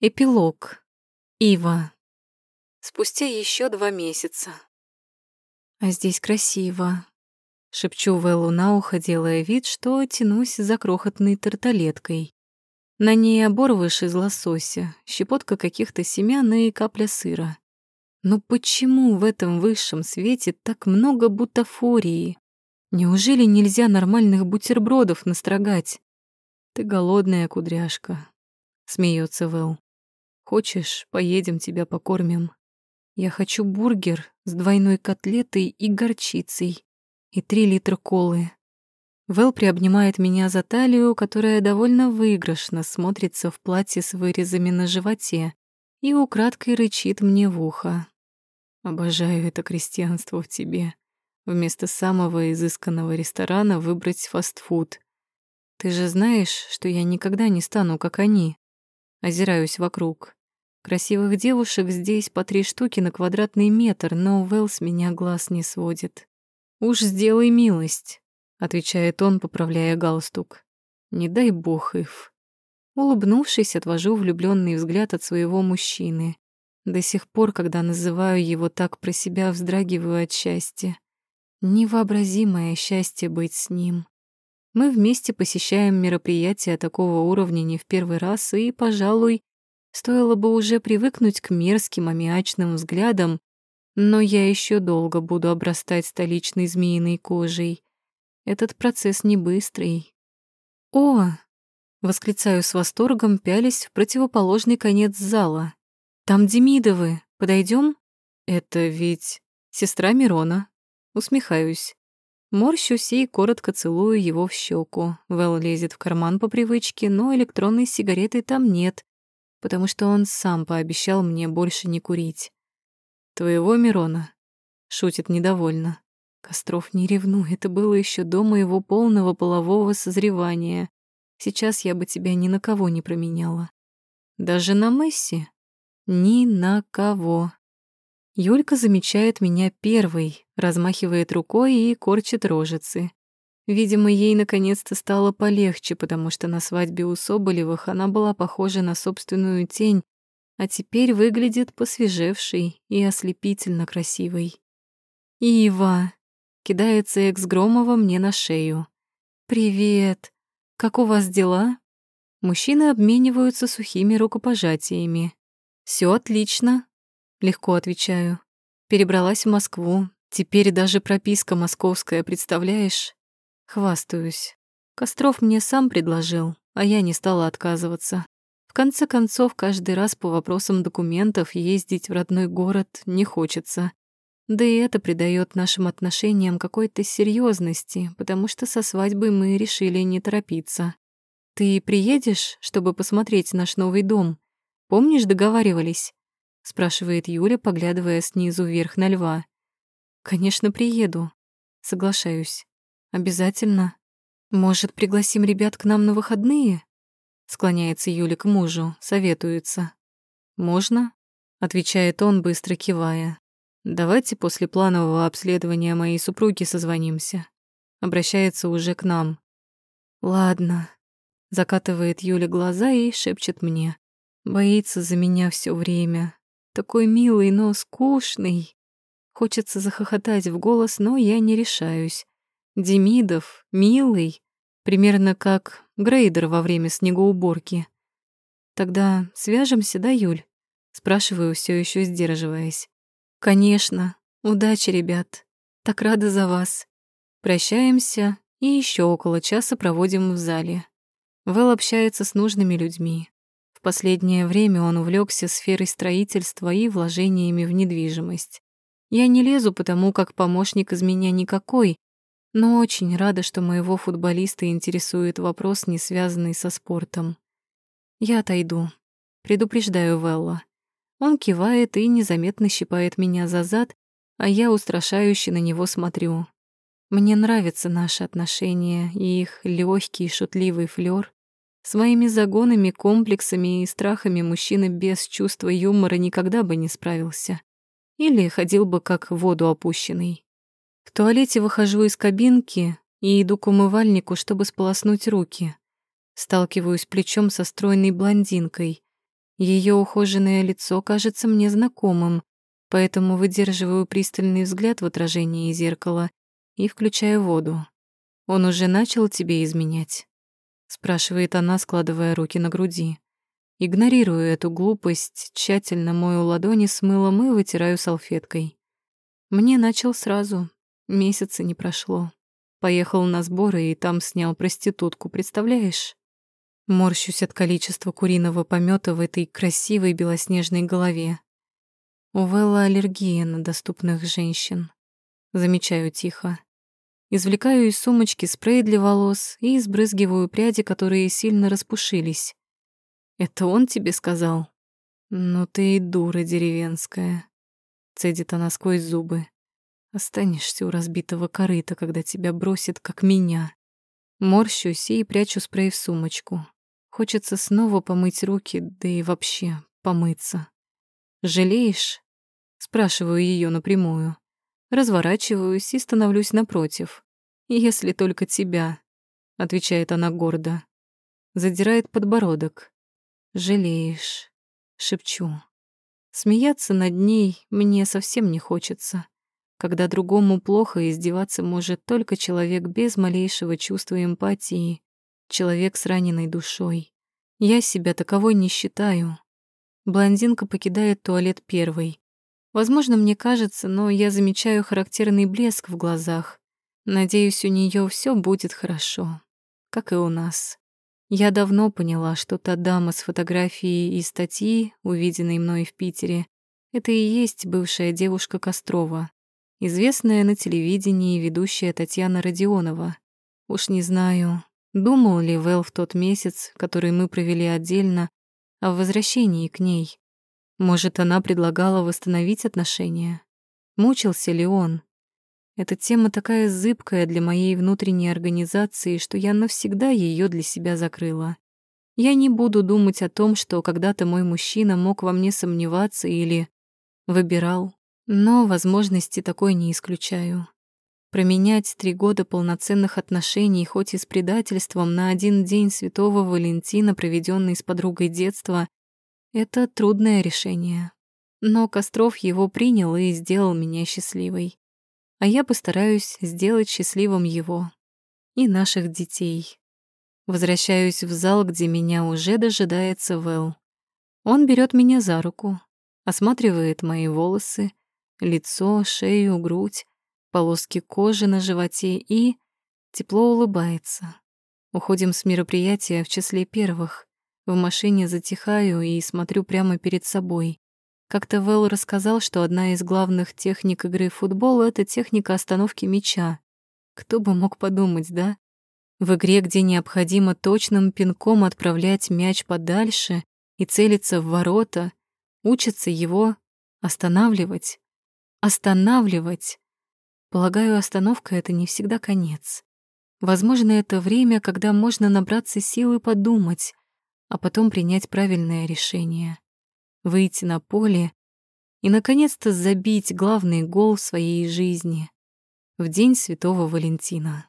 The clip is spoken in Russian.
Эпилог. Ива. Спустя еще два месяца. А здесь красиво. Шепчу Вэллу на ухо, делая вид, что тянусь за крохотной тарталеткой. На ней оборвыш из лосося, щепотка каких-то семян и капля сыра. Но почему в этом высшем свете так много бутафории? Неужели нельзя нормальных бутербродов настрогать? Ты голодная, кудряшка, смеется Вэл. Хочешь, поедем, тебя покормим. Я хочу бургер с двойной котлетой и горчицей и три литра колы. Вэл приобнимает меня за талию, которая довольно выигрышно смотрится в платье с вырезами на животе, и украдкой рычит мне в ухо. Обожаю это крестьянство в тебе. Вместо самого изысканного ресторана выбрать фастфуд. Ты же знаешь, что я никогда не стану, как они. Озираюсь вокруг. Красивых девушек здесь по три штуки на квадратный метр, но Вэл с меня глаз не сводит. «Уж сделай милость», — отвечает он, поправляя галстук. «Не дай бог, Ив». Улыбнувшись, отвожу влюбленный взгляд от своего мужчины. До сих пор, когда называю его так про себя, вздрагиваю от счастья. Невообразимое счастье быть с ним. Мы вместе посещаем мероприятия такого уровня не в первый раз, и, пожалуй, Стоило бы уже привыкнуть к мерзким аммиачным взглядам, но я еще долго буду обрастать столичной змеиной кожей. Этот процесс не быстрый. «О!» — восклицаю с восторгом, пялись в противоположный конец зала. «Там Демидовы. Подойдем? «Это ведь сестра Мирона». Усмехаюсь. Морщусь и коротко целую его в щеку. Вэл лезет в карман по привычке, но электронной сигареты там нет, потому что он сам пообещал мне больше не курить. «Твоего Мирона?» — шутит недовольно. Костров не ревнуй, это было еще до моего полного полового созревания. Сейчас я бы тебя ни на кого не променяла. Даже на Месси? Ни на кого. Юлька замечает меня первой, размахивает рукой и корчит рожицы. Видимо, ей наконец-то стало полегче, потому что на свадьбе у Соболевых она была похожа на собственную тень, а теперь выглядит посвежевшей и ослепительно красивой. «Ива!» — кидается экс Громова мне на шею. «Привет! Как у вас дела?» Мужчины обмениваются сухими рукопожатиями. Все отлично», — легко отвечаю. «Перебралась в Москву. Теперь даже прописка московская, представляешь?» Хвастаюсь. Костров мне сам предложил, а я не стала отказываться. В конце концов, каждый раз по вопросам документов ездить в родной город не хочется. Да и это придает нашим отношениям какой-то серьезности, потому что со свадьбой мы решили не торопиться. «Ты приедешь, чтобы посмотреть наш новый дом? Помнишь, договаривались?» — спрашивает Юля, поглядывая снизу вверх на льва. «Конечно, приеду. Соглашаюсь. Обязательно. Может, пригласим ребят к нам на выходные? Склоняется Юля к мужу, советуется. Можно? Отвечает он, быстро кивая. Давайте после планового обследования моей супруги созвонимся. Обращается уже к нам. Ладно. Закатывает Юля глаза и шепчет мне. Боится за меня все время. Такой милый, но скучный. Хочется захохотать в голос, но я не решаюсь. Демидов, милый, примерно как Грейдер во время снегоуборки. Тогда свяжемся, да, Юль? Спрашиваю, все еще сдерживаясь. Конечно. Удачи, ребят. Так рада за вас. Прощаемся и еще около часа проводим в зале. Вэл общается с нужными людьми. В последнее время он увлекся сферой строительства и вложениями в недвижимость. Я не лезу, потому как помощник из меня никакой, но очень рада, что моего футболиста интересует вопрос, не связанный со спортом. Я отойду. Предупреждаю Велла. Он кивает и незаметно щипает меня за зад, а я устрашающе на него смотрю. Мне нравятся наши отношения и их легкий шутливый флёр. С моими загонами, комплексами и страхами мужчина без чувства юмора никогда бы не справился. Или ходил бы как в воду опущенный. В туалете выхожу из кабинки и иду к умывальнику, чтобы сполоснуть руки. Сталкиваюсь плечом со стройной блондинкой. Ее ухоженное лицо кажется мне знакомым, поэтому выдерживаю пристальный взгляд в отражении зеркала и включаю воду. «Он уже начал тебе изменять?» — спрашивает она, складывая руки на груди. Игнорирую эту глупость, тщательно мою ладони с мылом и вытираю салфеткой. Мне начал сразу, месяца не прошло. Поехал на сборы и там снял проститутку, представляешь? Морщусь от количества куриного помета в этой красивой белоснежной голове. У Вэлла аллергия на доступных женщин. Замечаю тихо. Извлекаю из сумочки спрей для волос и сбрызгиваю пряди, которые сильно распушились. «Это он тебе сказал?» «Ну ты и дура деревенская», — цедит она сквозь зубы. «Останешься у разбитого корыта, когда тебя бросит, как меня». Морщусь и прячу спрей в сумочку. Хочется снова помыть руки, да и вообще помыться. «Жалеешь?» — спрашиваю ее напрямую. Разворачиваюсь и становлюсь напротив. «Если только тебя», — отвечает она гордо. Задирает подбородок. «Жалеешь», — шепчу. Смеяться над ней мне совсем не хочется. Когда другому плохо, издеваться может только человек без малейшего чувства эмпатии, человек с раненой душой. Я себя таковой не считаю. Блондинка покидает туалет первой. Возможно, мне кажется, но я замечаю характерный блеск в глазах. Надеюсь, у нее все будет хорошо, как и у нас. Я давно поняла, что та дама с фотографией и статьи, увиденной мной в Питере, это и есть бывшая девушка Кострова, известная на телевидении ведущая Татьяна Родионова. Уж не знаю, Думал ли Вэл в тот месяц, который мы провели отдельно, о возвращении к ней? Может, она предлагала восстановить отношения? Мучился ли он? Эта тема такая зыбкая для моей внутренней организации, что я навсегда ее для себя закрыла. Я не буду думать о том, что когда-то мой мужчина мог во мне сомневаться или выбирал, но возможности такой не исключаю. Променять три года полноценных отношений, хоть и с предательством, на один день Святого Валентина, проведенный с подругой детства, это трудное решение. Но Костров его принял и сделал меня счастливой. А я постараюсь сделать счастливым его и наших детей. Возвращаюсь в зал, где меня уже дожидается Вэл. Он берет меня за руку, осматривает мои волосы, лицо, шею, грудь, полоски кожи на животе и тепло улыбается. Уходим с мероприятия в числе первых. В машине затихаю и смотрю прямо перед собой. Как-то Вэл рассказал, что одна из главных техник игры в футбол — это техника остановки мяча. Кто бы мог подумать, да? В игре, где необходимо точным пинком отправлять мяч подальше и целиться в ворота, учатся его останавливать. Останавливать. Полагаю, остановка — это не всегда конец. Возможно, это время, когда можно набраться сил и подумать, а потом принять правильное решение. Выйти на поле и, наконец-то, забить главный гол в своей жизни в День Святого Валентина.